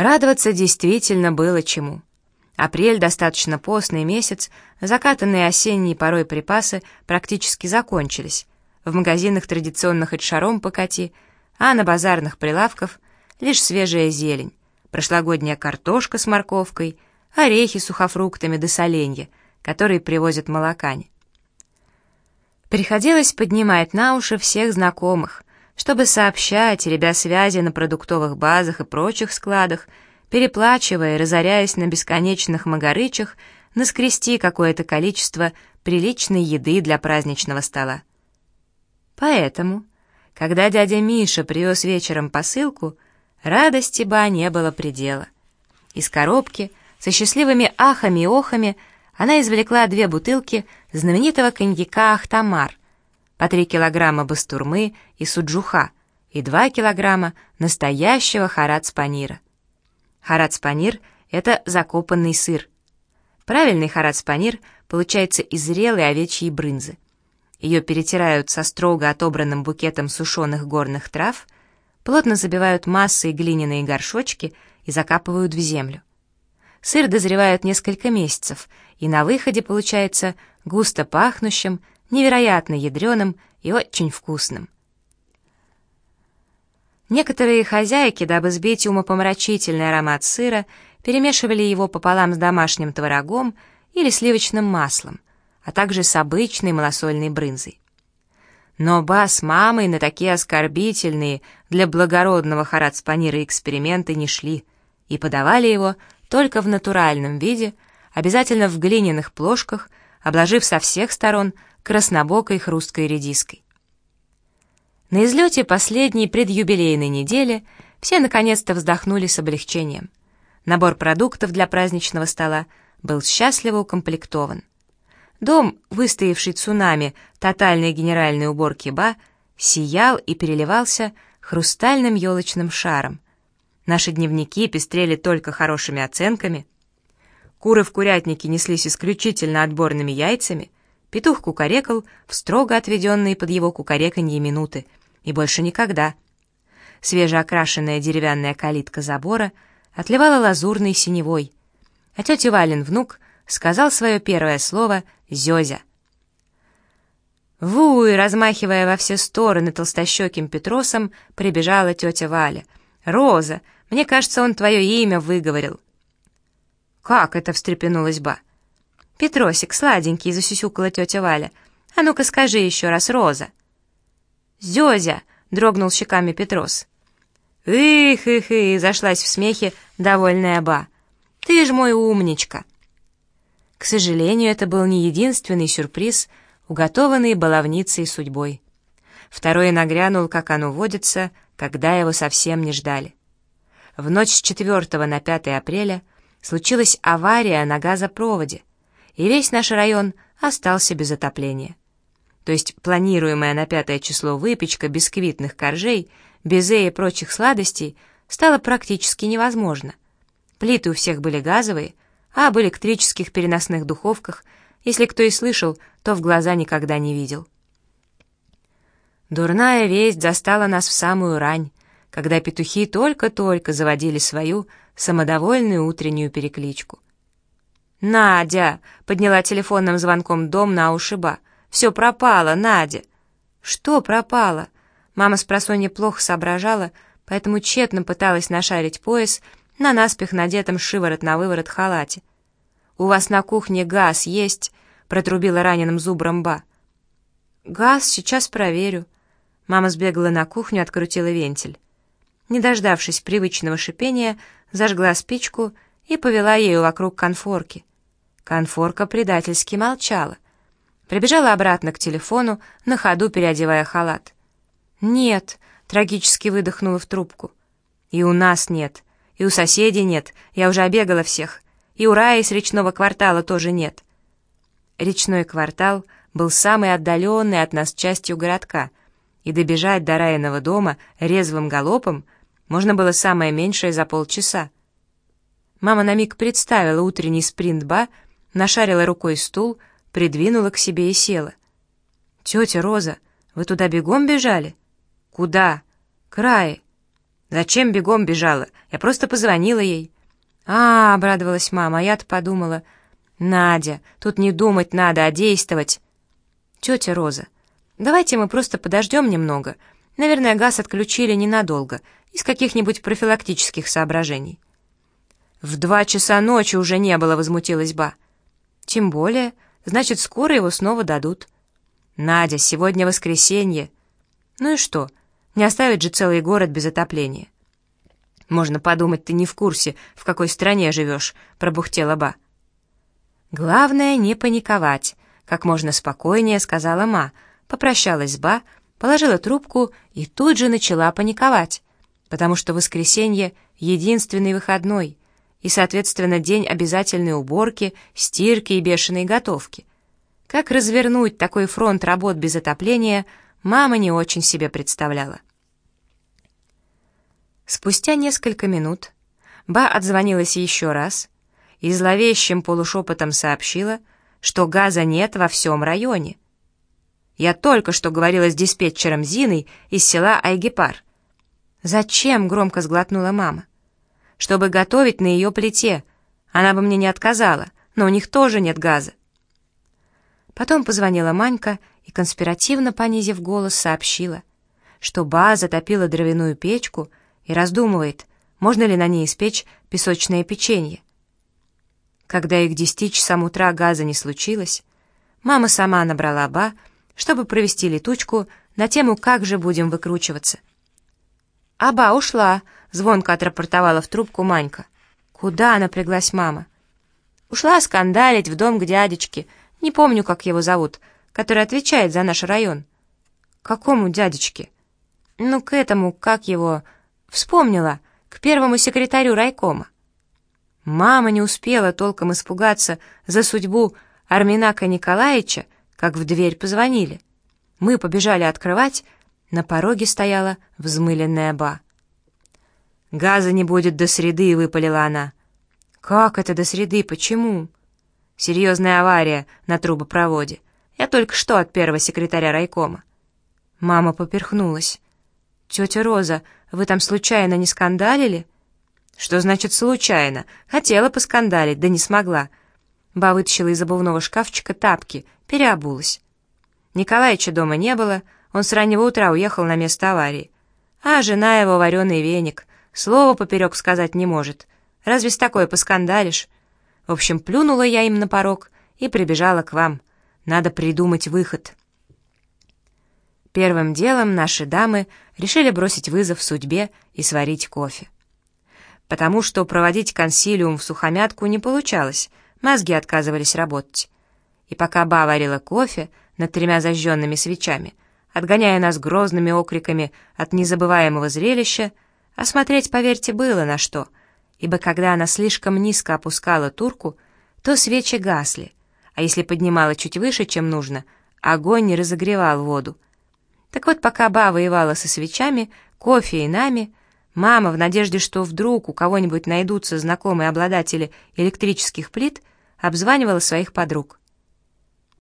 Радоваться действительно было чему. Апрель достаточно постный месяц, закатанные осенней порой припасы практически закончились. В магазинах традиционно хоть шаром покати, а на базарных прилавках лишь свежая зелень, прошлогодняя картошка с морковкой, орехи с сухофруктами да соленья, которые привозят молокане. Приходилось поднимать на уши всех знакомых, чтобы сообщать, ребя связи на продуктовых базах и прочих складах, переплачивая и разоряясь на бесконечных магарычах, наскрести какое-то количество приличной еды для праздничного стола. Поэтому, когда дядя Миша привез вечером посылку, радости ба не было предела. Из коробки со счастливыми ахами и охами она извлекла две бутылки знаменитого коньяка «Ахтамар», по три килограмма бастурмы и суджуха и два килограмма настоящего харацпанира. Харацпанир — это закопанный сыр. Правильный харацпанир получается из зрелой овечьей брынзы. Ее перетирают со строго отобранным букетом сушеных горных трав, плотно забивают массой глиняные горшочки и закапывают в землю. Сыр дозревает несколько месяцев, и на выходе получается густо пахнущим, невероятно ядреным и очень вкусным. Некоторые хозяйки, дабы сбить умопомрачительный аромат сыра, перемешивали его пополам с домашним творогом или сливочным маслом, а также с обычной малосольной брынзой. Но ба с мамой на такие оскорбительные для благородного харацпанира эксперименты не шли и подавали его только в натуральном виде, обязательно в глиняных плошках, обложив со всех сторон краснобокой хрусткой редиской. На излете последней предюбилейной недели все наконец-то вздохнули с облегчением. Набор продуктов для праздничного стола был счастливо укомплектован. Дом, выстоявший цунами тотальной генеральной уборки Ба, сиял и переливался хрустальным елочным шаром. Наши дневники пестрели только хорошими оценками. Куры в курятнике неслись исключительно отборными яйцами, петух кукарекал в строго отведенные под его кукареканье минуты — и больше никогда. Свежеокрашенная деревянная калитка забора отливала лазурной синевой, а тетя Вален внук сказал свое первое слово «зёзя». Вуй, размахивая во все стороны толстощеким Петросом, прибежала тетя Валя. «Роза, мне кажется, он твое имя выговорил». «Как это?» — встрепенулась ба. «Петросик, сладенький», — засюсюкала тетя Валя. «А ну-ка скажи еще раз, Роза». «Зёзя!» — дрогнул щеками Петрос. «Их, их, их!» — зашлась в смехе довольная Ба. «Ты ж мой умничка!» К сожалению, это был не единственный сюрприз, уготованный баловницей судьбой. Второй нагрянул, как оно водится, когда его совсем не ждали. В ночь с 4 на 5 апреля случилась авария на газопроводе, и весь наш район остался без отопления то есть планируемая на пятое число выпечка бисквитных коржей, безе и прочих сладостей, стала практически невозможна. Плиты у всех были газовые, а об электрических переносных духовках, если кто и слышал, то в глаза никогда не видел. Дурная весть застала нас в самую рань, когда петухи только-только заводили свою самодовольную утреннюю перекличку. «Надя!» — подняла телефонным звонком дом на ушиба — все пропало, Надя!» «Что пропало?» Мама с просонья плохо соображала, поэтому тщетно пыталась нашарить пояс на наспех надетом шиворот на выворот халате. «У вас на кухне газ есть?» — протрубила раненым зубром Ба. «Газ сейчас проверю». Мама сбегала на кухню, открутила вентиль. Не дождавшись привычного шипения, зажгла спичку и повела ею вокруг конфорки. Конфорка предательски молчала — Прибежала обратно к телефону, на ходу переодевая халат. «Нет», — трагически выдохнула в трубку. «И у нас нет, и у соседей нет, я уже обегала всех, и у Раи из речного квартала тоже нет». Речной квартал был самой отдаленной от нас частью городка, и добежать до Раиного дома резвым галопом можно было самое меньшее за полчаса. Мама на миг представила утренний спринт-ба, нашарила рукой стул — придвинула к себе и села. «Тетя Роза, вы туда бегом бежали?» «Куда?» «К Рае». «Зачем бегом бежала? Я просто позвонила ей». «А, — обрадовалась мама, — а я-то подумала. Надя, тут не думать надо, а действовать». «Тетя Роза, давайте мы просто подождем немного. Наверное, газ отключили ненадолго, из каких-нибудь профилактических соображений». «В два часа ночи уже не было», — возмутилась Ба. «Тем более, значит, скоро его снова дадут». «Надя, сегодня воскресенье». «Ну и что? Не оставить же целый город без отопления». «Можно подумать, ты не в курсе, в какой стране живешь», — пробухтела Ба. «Главное, не паниковать», — как можно спокойнее сказала Ма, попрощалась с Ба, положила трубку и тут же начала паниковать, потому что воскресенье — единственный выходной, и, соответственно, день обязательной уборки, стирки и бешеной готовки. Как развернуть такой фронт работ без отопления, мама не очень себе представляла. Спустя несколько минут Ба отзвонилась еще раз и зловещим полушепотом сообщила, что газа нет во всем районе. Я только что говорила с диспетчером Зиной из села Айгепар. «Зачем?» — громко сглотнула мама. «Чтобы готовить на ее плите. Она бы мне не отказала, но у них тоже нет газа. Потом позвонила Манька и, конспиративно понизив голос, сообщила, что Ба затопила дровяную печку и раздумывает, можно ли на ней испечь песочное печенье. Когда и к десяти часам утра газа не случилось, мама сама набрала Ба, чтобы провести летучку на тему «Как же будем выкручиваться?». «Аба ушла», — звонко отрапортовала в трубку Манька. «Куда?» — напряглась мама. «Ушла скандалить в дом к дядечке», не помню, как его зовут, который отвечает за наш район. Какому дядечке? Ну, к этому, как его... Вспомнила, к первому секретарю райкома. Мама не успела толком испугаться за судьбу Арминака Николаевича, как в дверь позвонили. Мы побежали открывать, на пороге стояла взмыленная ба. «Газа не будет до среды», — выпалила она. «Как это до среды? Почему?» Серьезная авария на трубопроводе. Я только что от первого секретаря райкома. Мама поперхнулась. «Тетя Роза, вы там случайно не скандалили?» «Что значит случайно? Хотела поскандалить, да не смогла». Ба вытащила из обувного шкафчика тапки, переобулась. Николаевича дома не было, он с раннего утра уехал на место аварии. А жена его вареный веник, слова поперек сказать не может. Разве с такой поскандалишь? В общем, плюнула я им на порог и прибежала к вам. Надо придумать выход. Первым делом наши дамы решили бросить вызов судьбе и сварить кофе. Потому что проводить консилиум в сухомятку не получалось, мозги отказывались работать. И пока Ба варила кофе над тремя зажженными свечами, отгоняя нас грозными окриками от незабываемого зрелища, осмотреть, поверьте, было на что — ибо когда она слишком низко опускала турку, то свечи гасли, а если поднимала чуть выше, чем нужно, огонь не разогревал воду. Так вот, пока Ба воевала со свечами, кофе и нами, мама, в надежде, что вдруг у кого-нибудь найдутся знакомые обладатели электрических плит, обзванивала своих подруг.